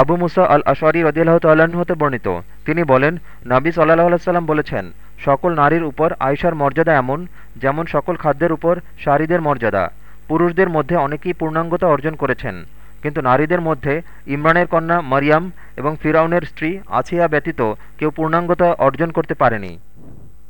আবু মুসা আল আশারি রদিয়াল্লাহ তাল্লাহ্ন হতে বর্ণিত। তিনি বলেন, নাবি সাল্লাহ আলাইসাল্লাম বলেছেন, সকল নারীর উপর আয়সার মর্যাদা এমন, যেমন সকল খাদ্যের উপর শারীদের মর্যাদা। পুরুষদের মধ্যে অনেকেই পূর্ণাঙ্গতা অর্জন করেছেন, কিন্তু নারীদের মধ্যে ইমরানের কন্যা মারিয়াম এবং ফিরাউনের স্ত্রী আছিয়া ব্যতীত কেউ পূর্ণাঙ্গতা অর্জন করতে পারেনি।